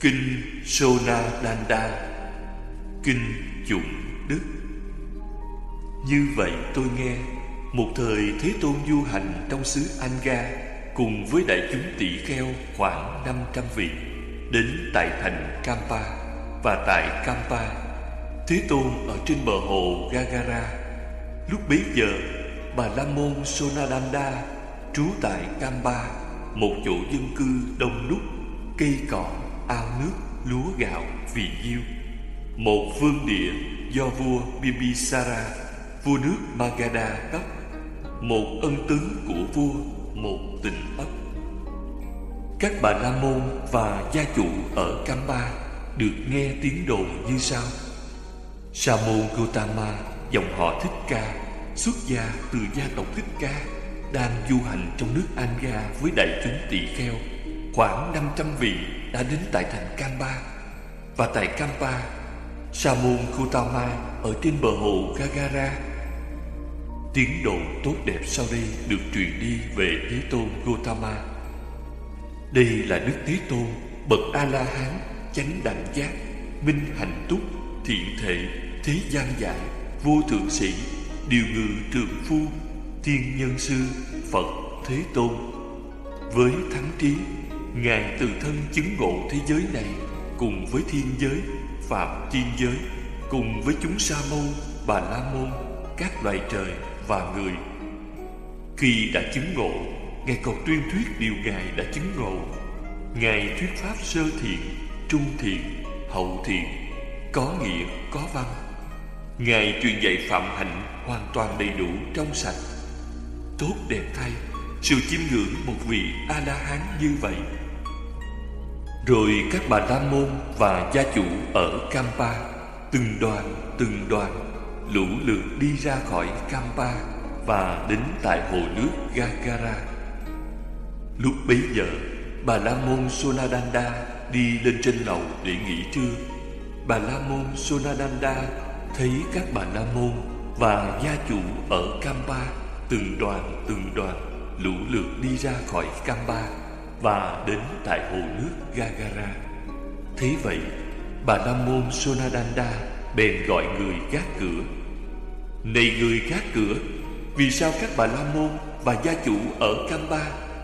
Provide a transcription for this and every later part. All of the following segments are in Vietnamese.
Kinh Sonadanda Kinh Chủng Đức. Như vậy tôi nghe Một thời Thế Tôn du hành trong xứ Anga Cùng với đại chúng tỷ kheo khoảng 500 vị Đến tại thành Kampa Và tại Kampa Thế Tôn ở trên bờ hồ Gagara. Lúc bấy giờ Bà La Môn Sonadanda Trú tại Kampa Một chỗ dân cư đông đúc Cây cỏ, ao nước, lúa gạo, vì nhiêu. Một vương địa do vua Bimbisara Vua nước Magadha cấp. Một ân tướng của vua Một tình ấp. Các bà La Môn và gia chủ ở Kampa Được nghe tiếng đồn như sau. Sa môn Gautama dòng họ Thích Ca xuất gia từ gia tộc Thích Ca đang du hành trong nước Anga với đại chúng tỳ kheo khoảng 500 vị đã đến tại thành Kampa. Và tại Kampa, Samun Kutama ở trên bờ hồ Gagara. Tiếng đồn tốt đẹp sau đây được truyền đi về Thế Tôn Gautama đây là Đức Thế Tôn bậc A La Hán chánh đẳng giác, minh hạnh túc, thiện thể, thế gian giải, vô thượng sĩ, điều ngự trường phu, thiên nhân sư, phật thế tôn. Với thắng trí ngài từ thân chứng ngộ thế giới này cùng với thiên giới, phạm thiên giới, cùng với chúng sa môn, bà la môn, các loài trời và người. Khi đã chứng ngộ, ngài còn tuyên thuyết điều ngài đã chứng ngộ. Ngài thuyết pháp sơ thiện, trung thiện, hậu thiện, có nghĩa, có văn. Ngài truyền dạy phạm hạnh hoàn toàn đầy đủ trong sạch. Tốt đẹp thay, sự chiêm ngưỡng một vị a la hán như vậy rồi các bà la môn và gia chủ ở kampa từng đoàn từng đoàn, lũ lượt đi ra khỏi kampa và đến tại hồ nước gagara. Lúc bấy giờ, bà la môn sonadanda đi lên trên lầu để nghỉ trưa. Bà la môn sonadanda thấy các bà la môn và gia chủ ở kampa từng đoàn từng đoàn, lũ lượt đi ra khỏi kampa và đến tại hồ nước gagara. Thế vậy, bà la môn sonadanda bèn gọi người gác cửa. Này người gác cửa, vì sao các bà la môn và gia chủ ở kampa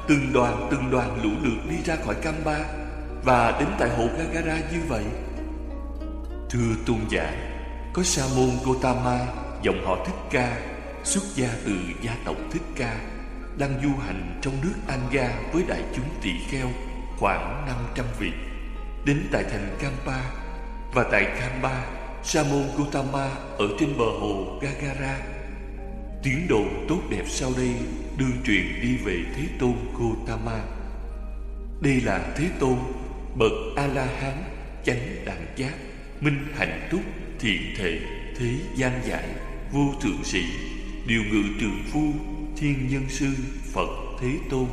từng đoàn từng đoàn lũ lượt đi ra khỏi kampa và đến tại hồ gagara như vậy? Thưa tôn giả, có sa môn gotama dòng họ thích ca xuất gia từ gia tộc thích ca đang du hành trong nước anga với đại chúng tỳ kheo khoảng 500 vị. Đến tại thành kampa và tại kampa sa môn ở trên bờ hồ gagara. Tiếng đồn tốt đẹp sau đây đương truyền đi về thế tôn Gautama. Đây là thế tôn, bậc a la hán chánh đẳng giác, minh hạnh túc, thiện thể, thế gian giải, vô thượng sĩ, điều ngự trường phu thiên nhân sư, phật thế tôn.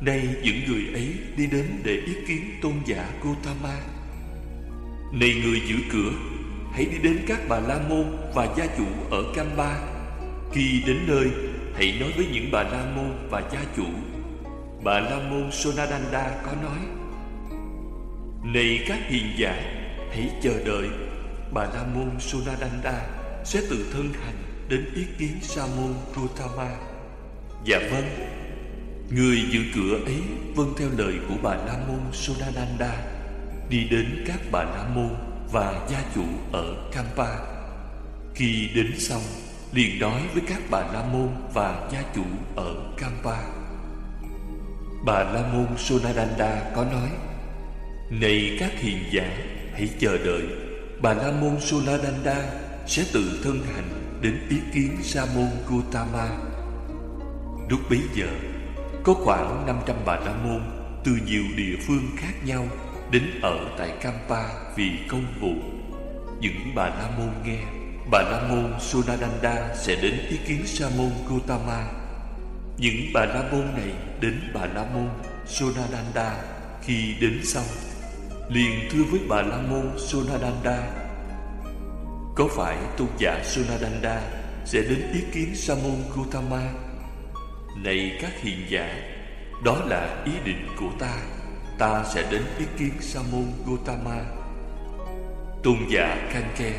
Nay những người ấy đi đến để ý kiến tôn giả Gotama Này người giữ cửa, Hãy đi đến các bà la môn và gia chủ ở Kampa Khi đến nơi, Hãy nói với những bà la môn và gia chủ. Bà la môn Sonadanda có nói, Này các hiền giả, Hãy chờ đợi. Bà la môn Sonadanda Sẽ tự thân hành đến ý kiến sa môn Gautama dạ vâng. Người giữ cửa ấy vâng theo lời của bà la môn Sonananda đi đến các bà la môn và gia chủ ở Kampa. Khi đến xong, liền nói với các bà la môn và gia chủ ở Kampa. Bà la môn Sonadanda có nói, này các hiền giả, hãy chờ đợi. Bà la môn Sonadanda sẽ tự thân hành đến ý kiến Sa môn Gautama. Lúc bấy giờ, có khoảng 500 bà la môn từ nhiều địa phương khác nhau đến ở tại Kampa vì công vụ. Những bà la môn nghe, bà la môn Sunadanda sẽ đến ý kiến Sa môn Gautama. Những bà la môn này đến bà la môn Sunadanda khi đến xong liền thưa với bà la môn Sunadanda có phải tôn giả Sunadanda sẽ đến ý kiến Sa môn Gautama? Này các hiền giả, đó là ý định của ta. Ta sẽ đến ý kiến Sa môn Gotama Tôn giả Kanke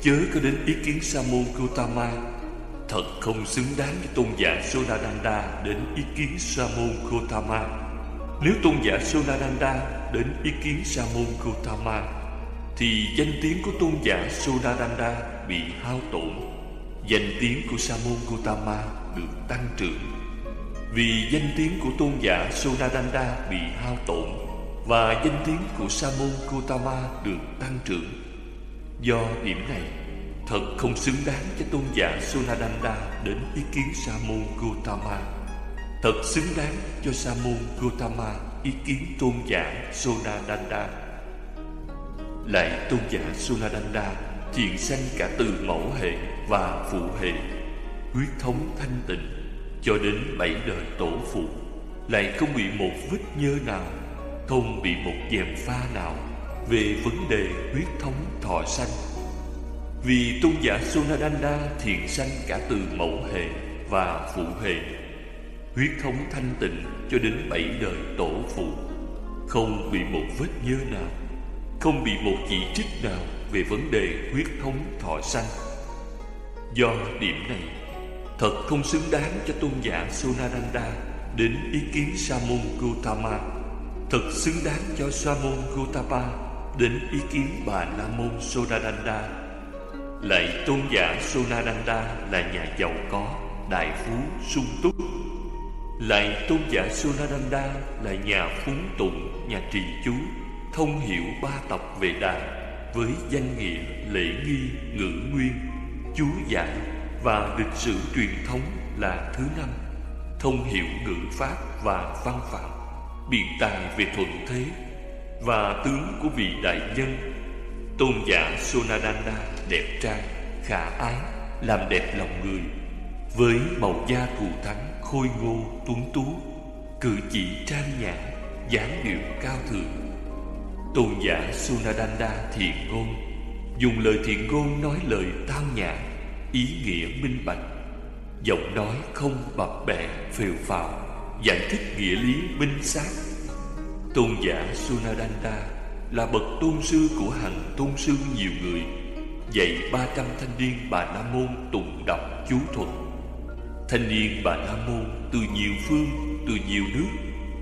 Chớ có đến ý kiến Sa môn Gotama Thật không xứng đáng với tôn giả Sonadanda Đến ý kiến Sa môn Gotama Nếu tôn giả Sonadanda Đến ý kiến Sa môn Gotama Thì danh tiếng của tôn giả Sonadanda Bị hao tổn. Danh tiếng của Sa môn Gotama Được tăng trưởng. Vì danh tiếng của tôn giả Sonadanda Bị hao tổn Và danh tiếng của Sa môn Gotama Được tăng trưởng Do điểm này Thật không xứng đáng cho tôn giả Sonadanda đến ý kiến Sa môn Gotama. Thật xứng đáng cho Sa môn Gotama ý kiến tôn giả Sonadanda. Lại tôn giả Sonadanda thiện sanh cả từ mẫu hệ và phụ hệ, huyết thống thanh tịnh cho đến bảy đời tổ phụ, lại không bị một vết nhơ nào, không bị một dèm pha nào về vấn đề huyết thống thọ sanh. Vì tôn giả Sonadanda thiện sanh cả từ mẫu hệ và phụ hệ Huyết thống thanh tịnh cho đến bảy đời tổ phụ Không bị một vết nhơ nào Không bị một chỉ trích nào về vấn đề huyết thống thọ sanh. Do điểm này Thật không xứng đáng cho tôn giả Sunananda Đến ý kiến Sa môn Gautama. Thật xứng đáng cho Sa môn Gautama Đến ý kiến bà La môn Sonadanda lại tôn giả Sonadanda là nhà giàu có, đại phú, sung túc. Lại tôn giả Sonadanda là nhà phúng tụng, nhà trì chú Thông hiểu ba tộc về đà Với danh nghĩa lễ nghi, ngữ nguyên, chú giải và lịch sử truyền thống là thứ năm. Thông hiểu ngữ pháp và văn phạm Biện tài về thuận thế Và tướng của vị đại nhân. Tôn giả Sonadanda đẹp trai, khả ái, làm đẹp lòng người. Với màu da thù thắng, khôi ngô, tuấn tú Cử chỉ trang nhã, dáng điệu cao thượng. Tôn giả Sonadanda thiện ngôn Dùng lời thiện ngôn nói lời tao nhã Ý nghĩa minh bạch. Giọng nói không bập bẹ, phều phào Giải thích nghĩa lý minh xác. Tôn giả Sunadanda là bậc tôn sư của hàng tôn sư nhiều người dạy 300 thanh niên bà la môn tụng đọc chú thuật. Thanh niên bà la môn từ nhiều phương từ nhiều nước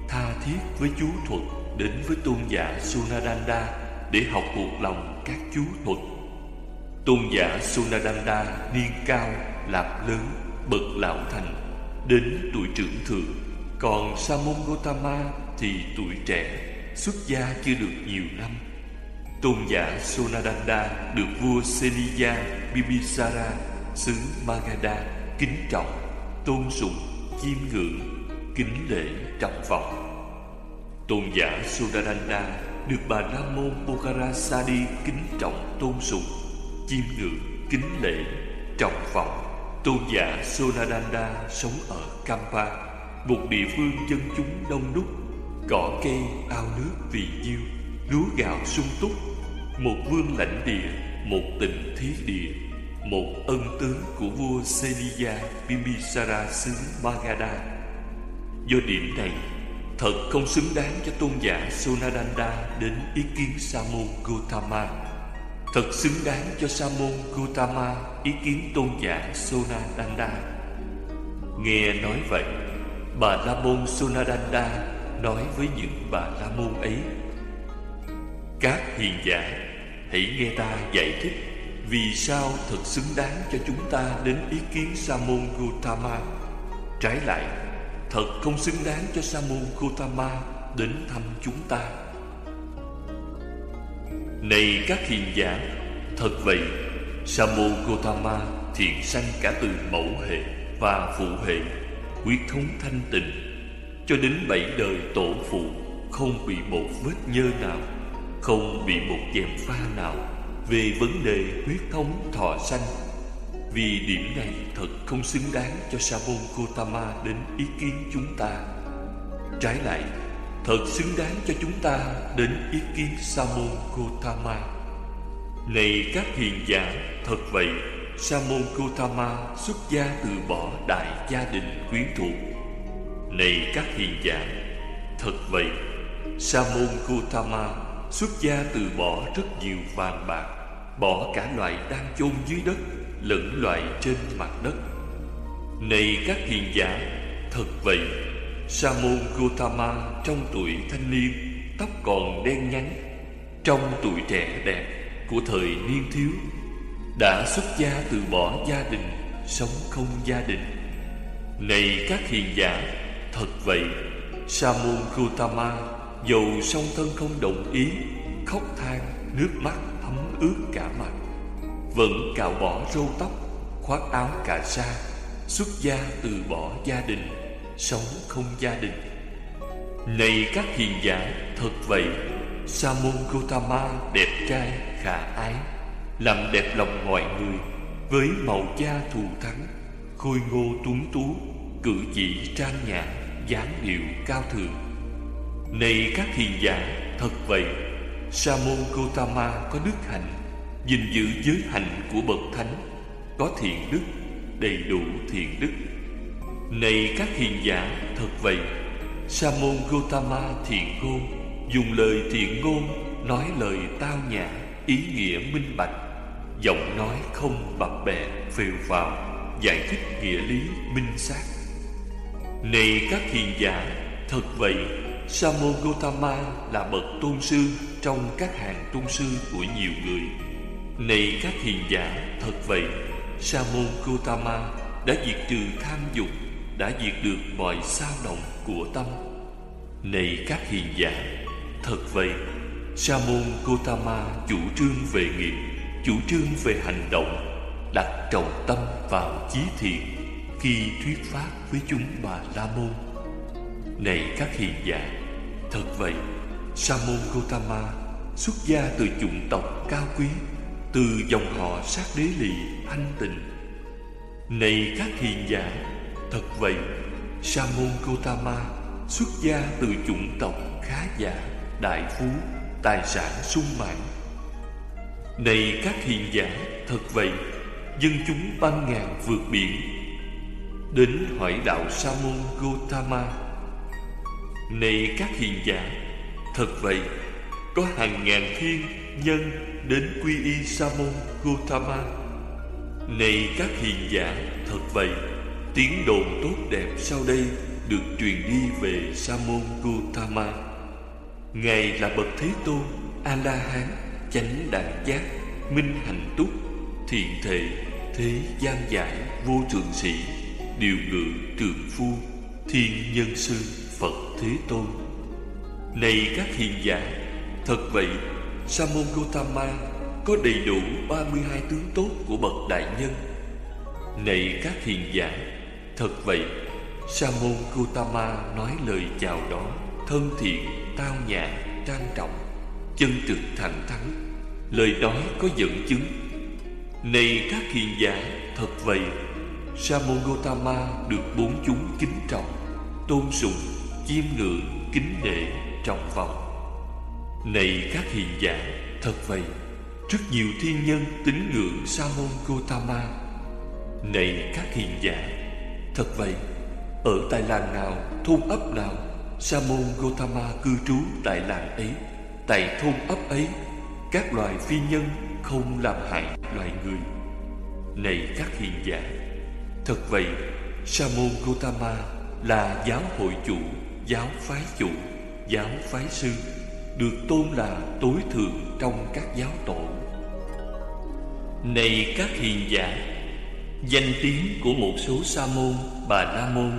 tha thiết với chú thuật đến với tôn giả Sunadanda để học thuộc lòng các chú thuật tôn giả Sunadanda niên cao, lạp lớn, bậc lão thành, đến tuổi trưởng thượng. Còn Sa môn Gotama thì tuổi trẻ, xuất gia chưa được nhiều năm. Tôn giả Sonadanda được vua Seniya Bibisara, xứ Magadha kính trọng, tôn sùng, chiêm ngưỡng, kính lễ trọng vọng. Tôn giả Sonadanda được bà Nam môn Bokharasadi kính trọng, tôn sùng chiêm ngưỡng kính lễ trọng vọng tôn giả Sonadanda sống ở Kampa một địa phương dân chúng đông đúc. Cỏ cây, ao nước vì nhiêu Lúa gạo sung túc. Một vương lãnh địa Một tình thí địa. Một ân tướng của vua Seniya Bimbisara xứ Magadha. Do điểm này Thật không xứng đáng cho tôn giả Sonadanda Đến ý kiến Sa môn Gautama. Thật xứng đáng cho Sa môn Gautama, Ý kiến tôn giả Sonadanda. Nghe nói vậy, Bà La Môn Sonadanda nói với những bà la môn ấy. Các hiền giả, hãy nghe ta giải thích vì sao thật xứng đáng cho chúng ta đến ý kiến sa môn Gautama. Trái lại, thật không xứng đáng cho sa môn Gautama đến thăm chúng ta này các hiền giả, thật vậy sa môn thiện sanh cả từ mẫu hệ và phụ hệ huyết thống thanh tịnh, cho đến bảy đời tổ phụ, Không bị một vết nhơ nào, Không bị một dèm pha nào Về vấn đề huyết thống thọ sanh. Vì điểm này thật không xứng đáng cho Sa môn Gotama đến ý kiến chúng ta. Trái lại Thật xứng đáng cho chúng ta đến ý kiến Sa môn Gotama Này các hiền giả Thật vậy Sa môn Gotama xuất gia từ bỏ đại gia đình quyến thuộc này các hiền giả Thật vậy Sa môn Gotama xuất gia từ bỏ rất nhiều vàng bạc, bỏ cả loài đang chôn dưới đất lẫn loài trên mặt đất. Này các hiền giả, thật vậy, Sa môn Gautama trong tuổi thanh niên, tóc còn đen nhánh, trong tuổi trẻ đẹp của thời niên thiếu, đã xuất gia từ bỏ gia đình, sống không gia đình. Này các hiền giả, thật vậy, Sa môn Gautama dầu song thân không đồng ý, khóc than, nước mắt thấm ướt cả mặt, vẫn cạo bỏ râu tóc, khoác áo cà sa, xuất gia từ bỏ gia đình, sống không gia đình. Này các hiền giả, thật vậy, Sa môn Gautama đẹp trai, khả ái, làm đẹp lòng mọi người với màu da thù thắng, khôi ngô tuấn tú, cử chỉ trang nhã, dáng điệu cao thượng. Này các hiền giả, thật vậy, Sa môn Gautama có đức hạnh, gìn giữ giới hạnh của bậc thánh, có thiện đức, đầy đủ thiện đức. Này các hiền giả, thật vậy, Sa môn Gautama thiện ngôn, dùng lời thiện ngôn, nói lời tao nhã, ý nghĩa minh bạch, giọng nói không bập bẹ, phều phào, giải thích nghĩa lý minh xác. Này các hiền giả, thật vậy, Sa môn Gautama là bậc tôn sư trong các hàng tôn sư của nhiều người. Này các hiền giả, thật vậy, Sa môn Gautama đã diệt trừ tham dục, đã diệt được mọi sao động của tâm. Này các hiền giả, thật vậy, Sa môn gotama chủ trương về nghiệp, chủ trương về hành động, đặt trọng tâm vào chí thiện khi thuyết pháp với chúng bà la môn. Này các hiền giả, thật vậy, Sa môn gotama xuất gia từ chủng tộc cao quý, từ dòng họ sát đế lì thanh tịnh. Này các hiền giả, thật vậy, Sa môn Gautama xuất gia từ chủng tộc khá giả, đại phú, tài sản sung mãn. Này các hiền giả, thật vậy, dân chúng ban ngàn vượt biển đến hỏi đạo sa môn Gautama. Này các hiền giả, thật vậy, có hàng ngàn thiên nhân đến quy y sa môn Gautama. Này các hiền giả, thật vậy, tiếng đồn tốt đẹp sau đây được truyền đi về sa môn Gautama. Ngài là bậc Thế Tôn, A La Hán, chánh đẳng giác, minh hành túc, thiện thệ, thế gian giải, vô thượng sĩ, điều ngự trường phu, thiên nhân sư, Phật Thế Tôn. Này các hiền giả, thật vậy, Sa môn Gautama có đầy đủ 32 tướng tốt của bậc đại nhân. Này các hiền giả, thật vậy, Sa môn Gautama nói lời chào đón thân thiện, tao nhã, trang trọng, chân trực thẳng thắn, lời nói có dẫn chứng. Này các hiền giả, thật vậy, Sa môn Gautama được bốn chúng kính trọng, tôn sùng, chiêm ngưỡng, kính nể, trọng vọng. Này các hiền giả, thật vậy, rất nhiều thiên nhân tín ngưỡng Sa môn Gautama. Này các hiền giả, thật vậy, ở tại làng nào, thôn ấp nào, Sa môn Gotama cư trú tại làng ấy, tại thôn ấp ấy, các loài phi nhân không làm hại loài người. Này các hiền giả, thật vậy, Sa môn Gotama là giáo hội chủ, giáo phái chủ, giáo phái sư, được tôn là tối thượng trong các giáo tổ. Này các hiền giả, danh tiếng của một số sa môn, bà la môn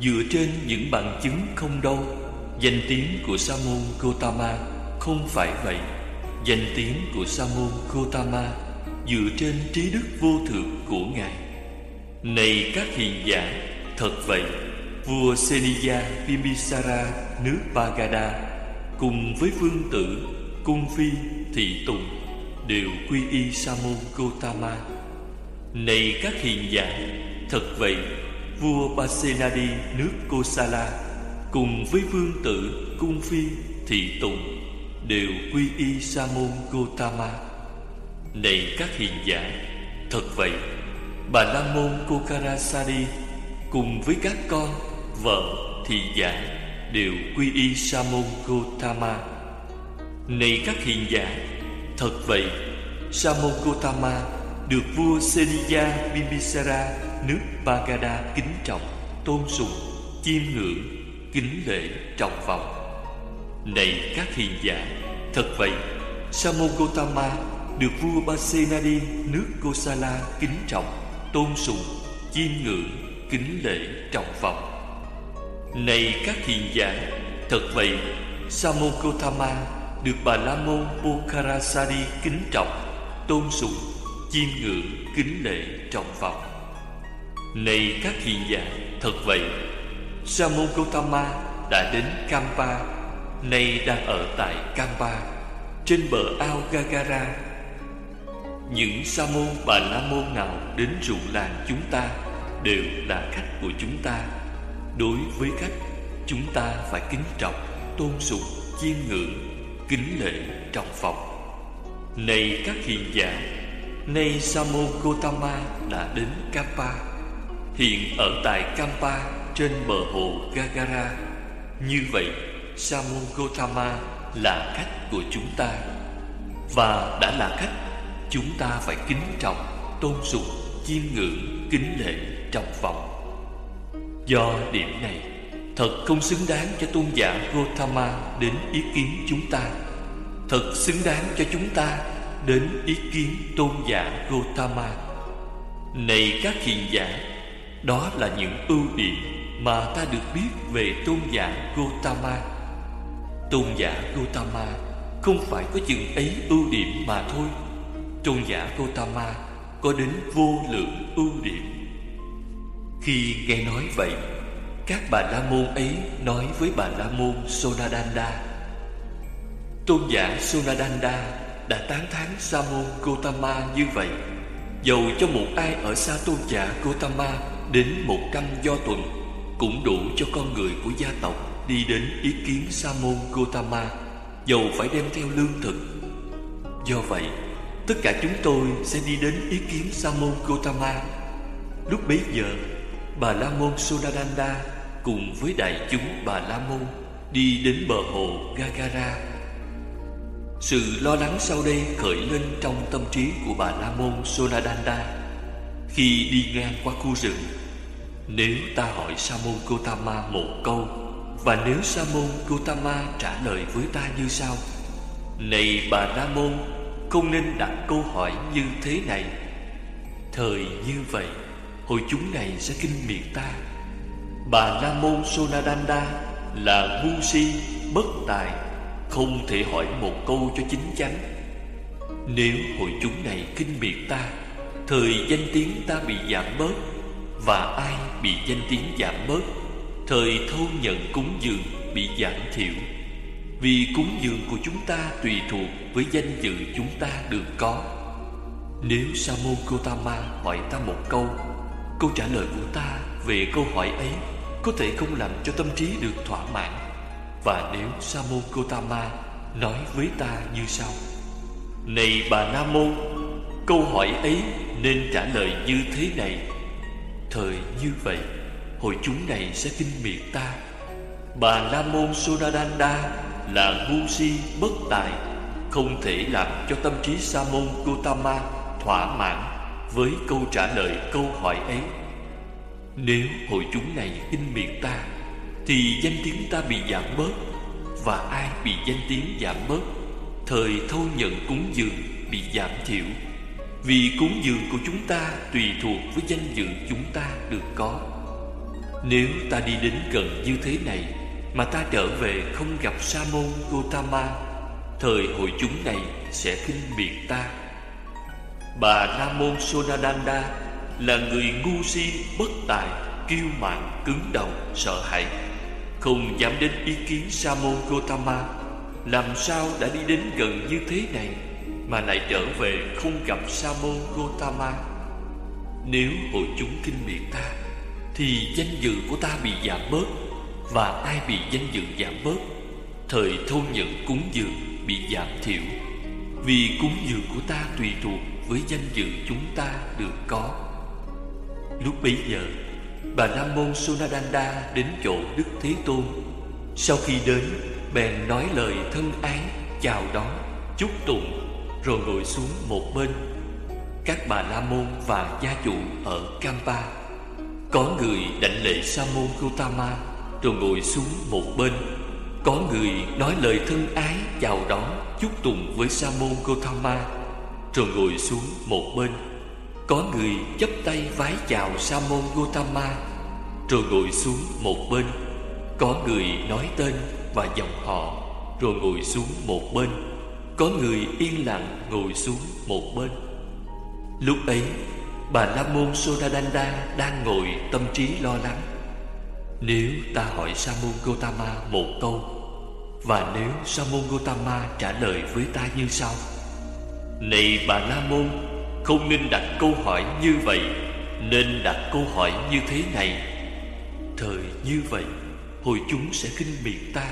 dựa trên những bằng chứng không đâu. Danh tiếng của sa môn Gotama không phải vậy. Danh tiếng của sa môn Gotama dựa trên trí đức vô thượng của ngài. Này các hiền giả, thật vậy, vua Seniya Bimbisara nước Bagada cùng với vương tử, cung phi, thị tùng đều quy y sa môn Gotama. Này các hiền giả, thật vậy, vua Pasenadi nước Kosala cùng với vương tử, cung phi, thị tùng đều quy y sa môn Gotama. Này các hiền giả, thật vậy, bà la môn Kokarasari cùng với các con, vợ, thị giả đều quy y sa môn gotama. Này các hiền giả thật vậy sa môn gotama được vua seniya bimbisara nước bagada kính trọng, tôn sùng, chiêm ngưỡng, kính lễ trọng vọng. Này các hiền giả, thật vậy. Samogotama được vua basenadi, nước kosala kính trọng, tôn sùng, chiêm ngưỡng, kính lễ trọng vọng. Này các hiền giả, thật vậy. Samogotama được bà la môn bokharasadi kính trọng, tôn sùng chiêm ngưỡng kính lễ trọng vọng này các hiền giả, thật vậy. Sa môn gotama đã đến kampa, nay đang ở tại kampa, trên bờ ao gagara. Những sa môn bà la môn nào đến ruộng làng chúng ta đều là khách của chúng ta. Đối với khách, chúng ta phải kính trọng, tôn sùng, chiêm ngưỡng, kính lễ trọng vọng này các hiền giả nay sa gotama đã đến kampa, hiện ở tại kampa trên bờ hồ gagara. Như vậy sa gotama là khách của chúng ta. Và đã là khách, chúng ta phải kính trọng, tôn sùng, chiêm ngưỡng, kính lễ trọng vọng do điểm này, thật không xứng đáng cho tôn giả gotama đến ý kiến chúng ta. Thật xứng đáng cho chúng ta đến ý kiến tôn giả gotama này các hiền giả, đó là những ưu điểm mà ta được biết về tôn giả gotama tôn giả gotama không phải có chừng ấy ưu điểm mà thôi. Tôn giả gotama có đến vô lượng ưu điểm. Khi nghe nói vậy, các bà la môn ấy nói với bà la môn sonadanda, tôn giả sonadanda đã tán thán sa môn gotama như vậy. Dầu cho một ai ở xa tôn giả gotama đến một trăm do tuần, cũng đủ cho con người của gia tộc đi đến ý kiến sa môn gotama. Dầu phải đem theo lương thực. Do vậy, tất cả chúng tôi sẽ đi đến ý kiến sa môn gotama. Lúc bấy giờ, bà la môn sonadanda cùng với đại chúng bà la môn đi đến bờ hồ gagara sự lo lắng sau đây khởi lên trong tâm trí của bà la môn sonadanda. Khi đi ngang qua khu rừng, nếu ta hỏi sa môn gotama một câu, và nếu sa môn gotama trả lời với ta như sau, này bà la môn, không nên đặt câu hỏi như thế này. Thời như vậy, hội chúng này sẽ kinh miệt ta. Bà la môn sonadanda là ngu si, bất tài không thể hỏi một câu cho chính chắn. Nếu hội chúng này kinh miệt ta, thời danh tiếng ta bị giảm bớt và ai bị danh tiếng giảm bớt, thời thâu nhận cúng dường bị giảm thiểu. Vì cúng dường của chúng ta tùy thuộc với danh dự chúng ta được có. Nếu sa môn gotama hỏi ta một câu câu trả lời của ta về câu hỏi ấy có thể không làm cho tâm trí được thỏa mãn và nếu sa môn gotama nói với ta như sau. Này bà la môn câu hỏi ấy nên trả lời như thế này. Thời như vậy, hội chúng này sẽ kinh miệt ta. Bà la môn sonadanda là ngu si bất tài, không thể làm cho tâm trí sa môn gotama thỏa mãn với câu trả lời câu hỏi ấy. Nếu hội chúng này kinh miệt ta thì danh tiếng ta bị giảm bớt và ai bị danh tiếng giảm bớt, thời thâu nhận cúng dường bị giảm thiểu. Vì cúng dường của chúng ta tùy thuộc với danh dự chúng ta được có. Nếu ta đi đến gần như thế này mà ta trở về không gặp sa môn gotama, thời hội chúng này sẽ kinh biệt ta. Bà la môn sonadanda là người ngu si, bất tài, kiêu mạn, cứng đầu, sợ hãi không dám đến ý kiến sa môn gotama làm sao đã đi đến gần như thế này mà lại trở về không gặp sa môn gotama nếu hội chúng kinh miệt ta, thì danh dự của ta bị giảm bớt và ai bị danh dự giảm bớt? Thời thâu nhận cúng dường bị giảm thiểu. Vì cúng dường của ta tùy thuộc với danh dự chúng ta được có. Lúc bấy giờ bà la môn Sunadanda đến chỗ đức thế tôn. Sau khi đến, Bèn nói lời thân ái, Chào đón, Chúc tụng, Rồi ngồi xuống một bên. Các bà la môn và gia chủ ở Kampa, Có người đảnh lễ sa môn Gautama, Rồi ngồi xuống một bên. Có người nói lời thân ái, Chào đón, chúc tụng với sa môn Gautama, Rồi ngồi xuống một bên. Có người chấp tay vái chào sa môn Gautama, Rồi ngồi xuống một bên. Có người nói tên và dòng họ, Rồi ngồi xuống một bên. Có người yên lặng ngồi xuống một bên. Lúc ấy, Bà La Môn Sodadanda đang ngồi tâm trí lo lắng. Nếu ta hỏi Sa môn Gautama một câu, Và nếu Sa môn Gautama trả lời với ta như sau. Này bà La Môn không nên đặt câu hỏi như vậy, Nên đặt câu hỏi như thế này. Thời như vậy, Hồi chúng sẽ kinh miệt ta.